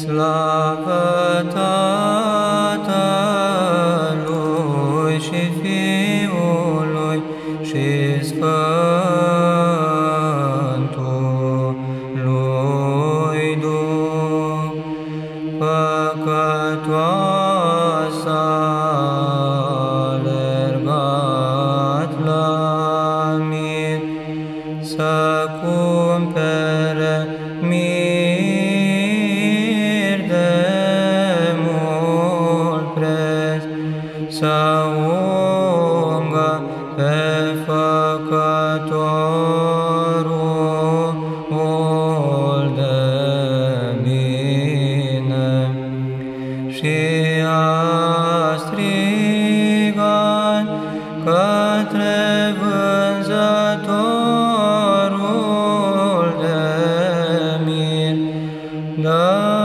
Slavă Tatălui și Fiului și Sfântului Duh, păcătoasa alergat la mir, să cumpere să ungă pe făcătorul de bine și a strigat către vânzătorul de mir, dă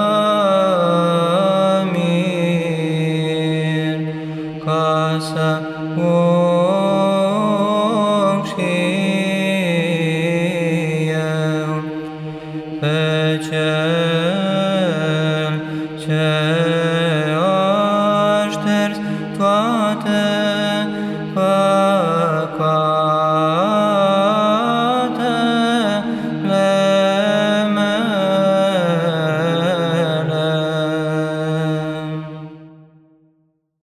acasă, om și eu, pe cel ce a șters toate păcate.